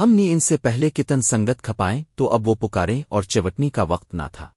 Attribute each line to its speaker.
Speaker 1: ہم نے ان سے پہلے کتن سنگت کھپائیں تو اب وہ پکاریں اور چوٹنی کا وقت نہ تھا۔